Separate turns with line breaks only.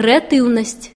крэатыўнасць